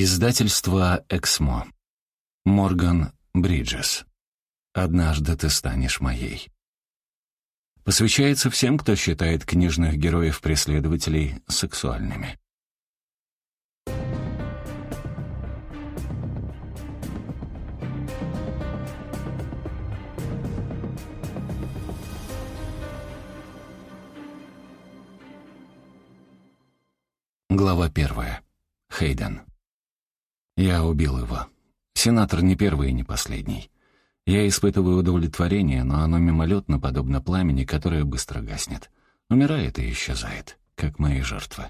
Издательство «Эксмо». Морган Бриджес. «Однажды ты станешь моей». Посвящается всем, кто считает книжных героев-преследователей сексуальными. Глава первая. Хейден. Я убил его. Сенатор не первый и не последний. Я испытываю удовлетворение, но оно мимолетно, подобно пламени, которое быстро гаснет. Умирает и исчезает, как мои жертвы.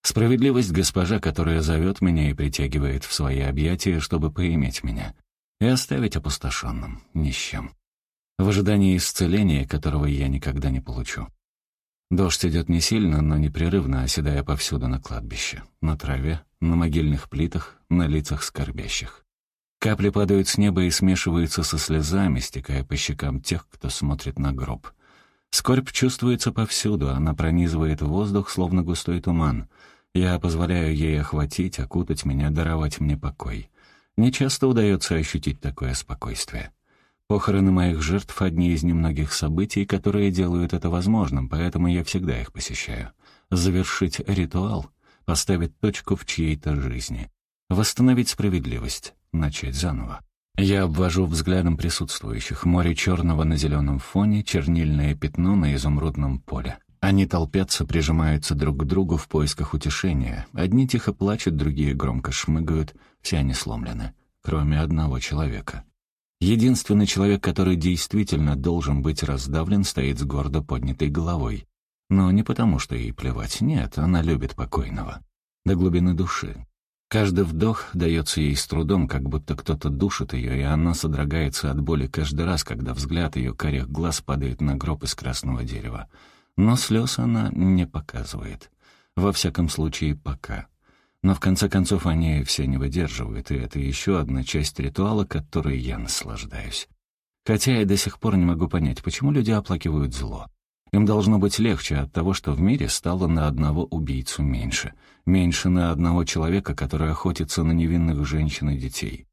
Справедливость госпожа, которая зовет меня и притягивает в свои объятия, чтобы поиметь меня. И оставить опустошенным, ни с чем. В ожидании исцеления, которого я никогда не получу. Дождь идет не сильно, но непрерывно, оседая повсюду на кладбище. На траве, на могильных плитах, на лицах скорбящих. Капли падают с неба и смешиваются со слезами, стекая по щекам тех, кто смотрит на гроб. Скорбь чувствуется повсюду, она пронизывает воздух, словно густой туман. Я позволяю ей охватить, окутать меня, даровать мне покой. Не часто удается ощутить такое спокойствие. Похороны моих жертв — одни из немногих событий, которые делают это возможным, поэтому я всегда их посещаю. Завершить ритуал, поставить точку в чьей-то жизни, восстановить справедливость, начать заново. Я обвожу взглядом присутствующих. Море черного на зеленом фоне, чернильное пятно на изумрудном поле. Они толпятся, прижимаются друг к другу в поисках утешения. Одни тихо плачут, другие громко шмыгают, все они сломлены, кроме одного человека. Единственный человек, который действительно должен быть раздавлен, стоит с гордо поднятой головой. Но не потому, что ей плевать, нет, она любит покойного. До глубины души. Каждый вдох дается ей с трудом, как будто кто-то душит ее, и она содрогается от боли каждый раз, когда взгляд ее карих глаз падает на гроб из красного дерева. Но слез она не показывает. Во всяком случае, пока. Но в конце концов они все не выдерживают, и это еще одна часть ритуала, которой я наслаждаюсь. Хотя я до сих пор не могу понять, почему люди оплакивают зло. Им должно быть легче от того, что в мире стало на одного убийцу меньше. Меньше на одного человека, который охотится на невинных женщин и детей.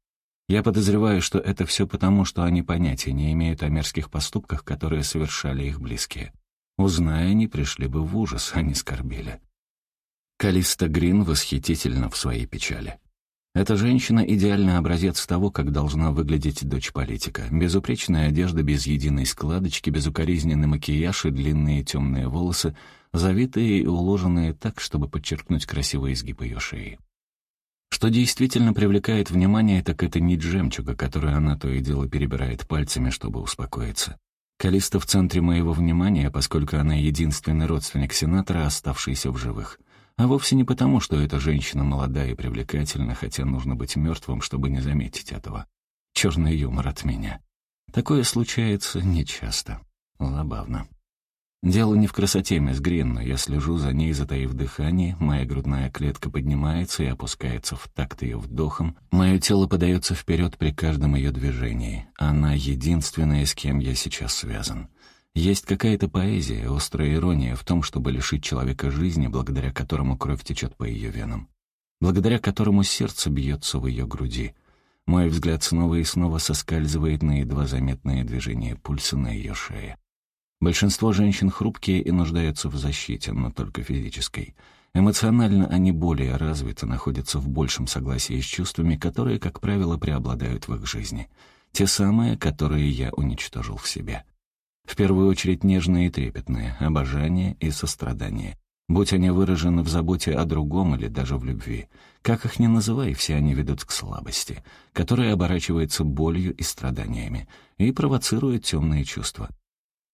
Я подозреваю, что это все потому, что они понятия не имеют о мерзких поступках, которые совершали их близкие. Узная, они пришли бы в ужас, а не скорбели. Калиста Грин восхитительна в своей печали. Эта женщина — идеальный образец того, как должна выглядеть дочь политика. Безупречная одежда без единой складочки, безукоризненный макияж и длинные темные волосы, завитые и уложенные так, чтобы подчеркнуть красивый изгиб ее шеи. Что действительно привлекает внимание, так это нить жемчуга, которую она то и дело перебирает пальцами, чтобы успокоиться. Калиста в центре моего внимания, поскольку она единственный родственник сенатора, оставшийся в живых — а вовсе не потому, что эта женщина молодая и привлекательна, хотя нужно быть мертвым, чтобы не заметить этого. Черный юмор от меня. Такое случается нечасто. Забавно. Дело не в красоте, мисс Грин, но я слежу за ней, затаив дыхание, моя грудная клетка поднимается и опускается в такт ее вдохом, мое тело подается вперед при каждом ее движении. Она единственная, с кем я сейчас связан. Есть какая-то поэзия, острая ирония в том, чтобы лишить человека жизни, благодаря которому кровь течет по ее венам, благодаря которому сердце бьется в ее груди. Мой взгляд снова и снова соскальзывает на едва заметные движения пульса на ее шее. Большинство женщин хрупкие и нуждаются в защите, но только физической. Эмоционально они более развиты, находятся в большем согласии с чувствами, которые, как правило, преобладают в их жизни. Те самые, которые я уничтожил в себе. В первую очередь нежные и трепетные, обожание и сострадание. Будь они выражены в заботе о другом или даже в любви. Как их ни называй, все они ведут к слабости, которая оборачивается болью и страданиями и провоцирует темные чувства.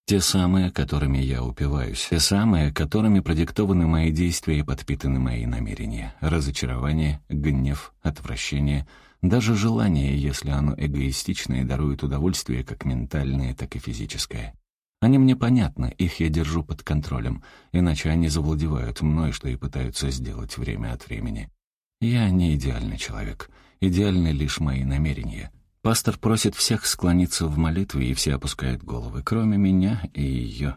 Те самые, которыми я упиваюсь, те самые, которыми продиктованы мои действия и подпитаны мои намерения. Разочарование, гнев, отвращение, даже желание, если оно эгоистичное, дарует удовольствие как ментальное, так и физическое. Они мне понятны, их я держу под контролем, иначе они завладевают мной, что и пытаются сделать время от времени. Я не идеальный человек, идеальны лишь мои намерения. Пастор просит всех склониться в молитве, и все опускают головы, кроме меня и ее.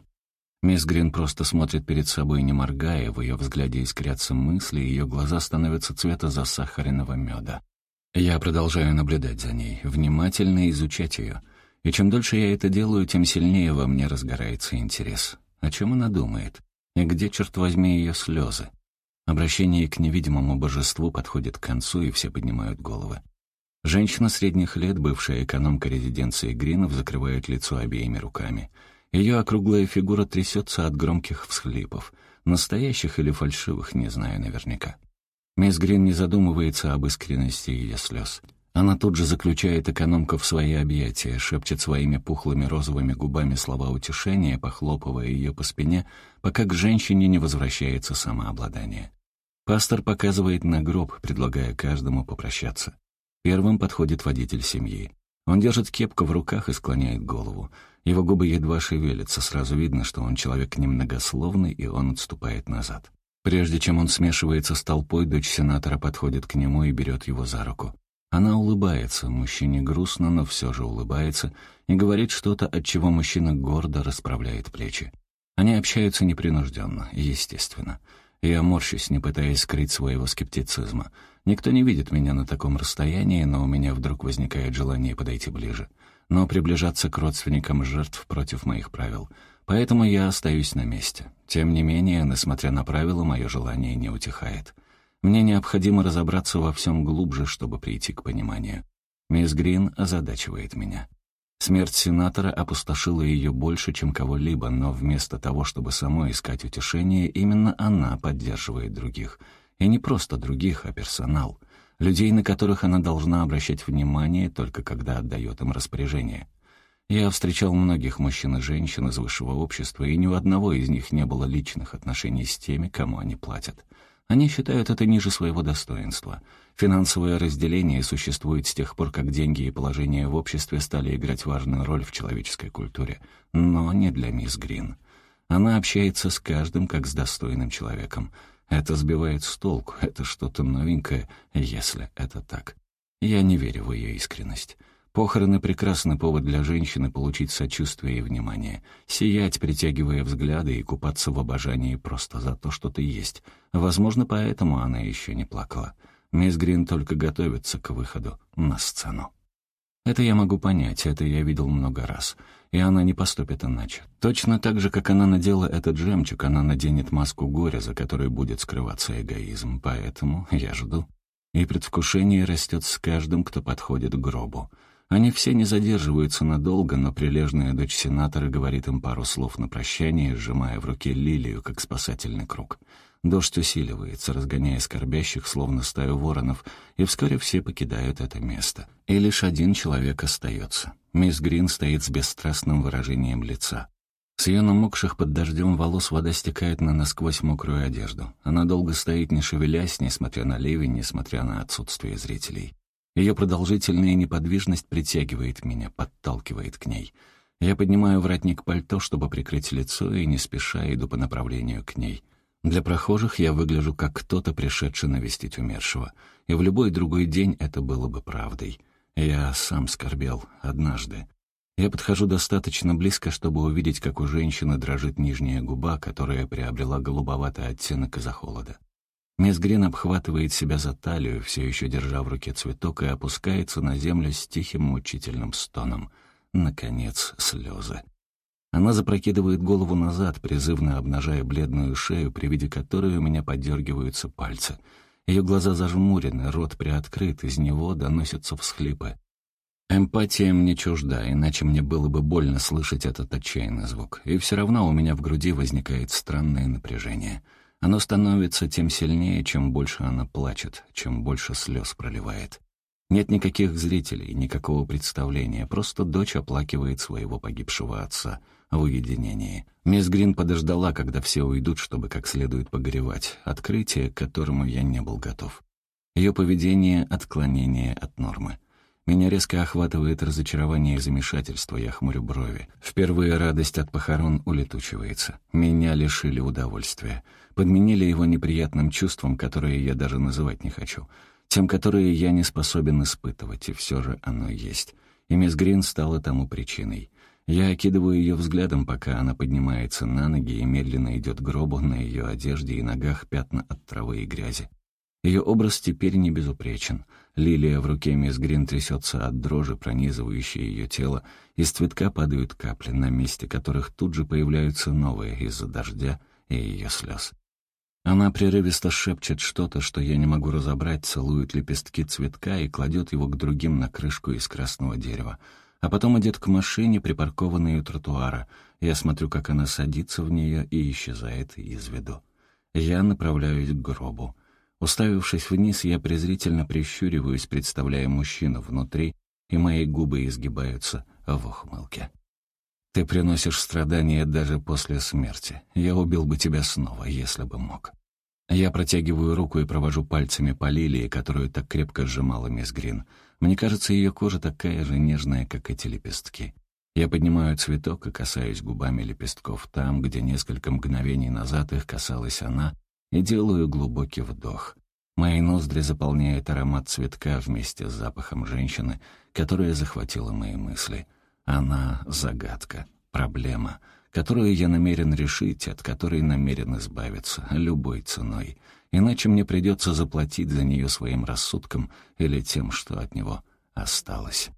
Мисс Грин просто смотрит перед собой, не моргая, в ее взгляде искрятся мысли, ее глаза становятся цвета засахаренного меда. Я продолжаю наблюдать за ней, внимательно изучать ее. И чем дольше я это делаю, тем сильнее во мне разгорается интерес. О чем она думает? И где, черт возьми, ее слезы? Обращение к невидимому божеству подходит к концу, и все поднимают головы. Женщина средних лет, бывшая экономка резиденции Гринов, закрывает лицо обеими руками. Ее округлая фигура трясется от громких всхлипов. Настоящих или фальшивых, не знаю наверняка. Мисс Грин не задумывается об искренности ее слез. Она тут же заключает экономку в свои объятия, шепчет своими пухлыми розовыми губами слова утешения, похлопывая ее по спине, пока к женщине не возвращается самообладание. Пастор показывает на гроб, предлагая каждому попрощаться. Первым подходит водитель семьи. Он держит кепку в руках и склоняет голову. Его губы едва шевелятся, сразу видно, что он человек немногословный, и он отступает назад. Прежде чем он смешивается с толпой, дочь сенатора подходит к нему и берет его за руку. Она улыбается, мужчине грустно, но все же улыбается, и говорит что-то, от чего мужчина гордо расправляет плечи. Они общаются непринужденно, естественно. Я морщусь, не пытаясь скрыть своего скептицизма. Никто не видит меня на таком расстоянии, но у меня вдруг возникает желание подойти ближе. Но приближаться к родственникам жертв против моих правил. Поэтому я остаюсь на месте. Тем не менее, несмотря на правила, мое желание не утихает. Мне необходимо разобраться во всем глубже, чтобы прийти к пониманию. Мисс Грин озадачивает меня. Смерть сенатора опустошила ее больше, чем кого-либо, но вместо того, чтобы самой искать утешение, именно она поддерживает других. И не просто других, а персонал. Людей, на которых она должна обращать внимание, только когда отдает им распоряжение. Я встречал многих мужчин и женщин из высшего общества, и ни у одного из них не было личных отношений с теми, кому они платят. Они считают это ниже своего достоинства. Финансовое разделение существует с тех пор, как деньги и положение в обществе стали играть важную роль в человеческой культуре. Но не для мисс Грин. Она общается с каждым, как с достойным человеком. Это сбивает с толку, это что-то новенькое, если это так. Я не верю в ее искренность. Похороны — прекрасный повод для женщины получить сочувствие и внимание, сиять, притягивая взгляды и купаться в обожании просто за то, что ты есть. Возможно, поэтому она еще не плакала. Мисс Грин только готовится к выходу на сцену. Это я могу понять, это я видел много раз. И она не поступит иначе. Точно так же, как она надела этот жемчуг, она наденет маску горя, за которой будет скрываться эгоизм. Поэтому я жду. И предвкушение растет с каждым, кто подходит к гробу. Они все не задерживаются надолго, но прилежная дочь сенатора говорит им пару слов на прощание, сжимая в руке лилию, как спасательный круг. Дождь усиливается, разгоняя скорбящих, словно стаю воронов, и вскоре все покидают это место. И лишь один человек остается. Мисс Грин стоит с бесстрастным выражением лица. С ее намокших под дождем волос вода стекает на насквозь мокрую одежду. Она долго стоит, не шевелясь, несмотря на ливень, несмотря на отсутствие зрителей. Ее продолжительная неподвижность притягивает меня, подталкивает к ней. Я поднимаю воротник пальто, чтобы прикрыть лицо, и не спеша иду по направлению к ней. Для прохожих я выгляжу как кто-то, пришедший навестить умершего. И в любой другой день это было бы правдой. Я сам скорбел однажды. Я подхожу достаточно близко, чтобы увидеть, как у женщины дрожит нижняя губа, которая приобрела голубоватый оттенок из-за холода. Мисс Грин обхватывает себя за талию, все еще держа в руке цветок, и опускается на землю с тихим мучительным стоном. Наконец, слезы. Она запрокидывает голову назад, призывно обнажая бледную шею, при виде которой у меня подергиваются пальцы. Ее глаза зажмурены, рот приоткрыт, из него доносятся всхлипы. Эмпатия мне чужда, иначе мне было бы больно слышать этот отчаянный звук. И все равно у меня в груди возникает странное напряжение — оно становится тем сильнее, чем больше она плачет, чем больше слез проливает. Нет никаких зрителей, никакого представления, просто дочь оплакивает своего погибшего отца в уединении. Мисс Грин подождала, когда все уйдут, чтобы как следует погоревать, открытие, к которому я не был готов. Ее поведение — отклонение от нормы. Меня резко охватывает разочарование и замешательство, я хмурю брови. Впервые радость от похорон улетучивается. Меня лишили удовольствия. Подменили его неприятным чувством, которое я даже называть не хочу. Тем, которые я не способен испытывать, и все же оно есть. И мисс Грин стала тому причиной. Я окидываю ее взглядом, пока она поднимается на ноги и медленно идет к гробу, на ее одежде и ногах пятна от травы и грязи. Ее образ теперь не безупречен. Лилия в руке мисс Грин трясется от дрожи, пронизывающей ее тело. Из цветка падают капли, на месте которых тут же появляются новые из-за дождя и ее слез. Она прерывисто шепчет что-то, что я не могу разобрать, целует лепестки цветка и кладет его к другим на крышку из красного дерева. А потом идет к машине, припаркованной у тротуара. Я смотрю, как она садится в нее и исчезает из виду. Я направляюсь к гробу. Уставившись вниз, я презрительно прищуриваюсь, представляя мужчину внутри, и мои губы изгибаются в ухмылке. Ты приносишь страдания даже после смерти. Я убил бы тебя снова, если бы мог. Я протягиваю руку и провожу пальцами по лилии, которую так крепко сжимала мисс Грин. Мне кажется, ее кожа такая же нежная, как эти лепестки. Я поднимаю цветок и касаюсь губами лепестков там, где несколько мгновений назад их касалась она, и делаю глубокий вдох. Мои ноздри заполняет аромат цветка вместе с запахом женщины, которая захватила мои мысли. Она — загадка, проблема, которую я намерен решить, от которой намерен избавиться любой ценой. Иначе мне придется заплатить за нее своим рассудком или тем, что от него осталось.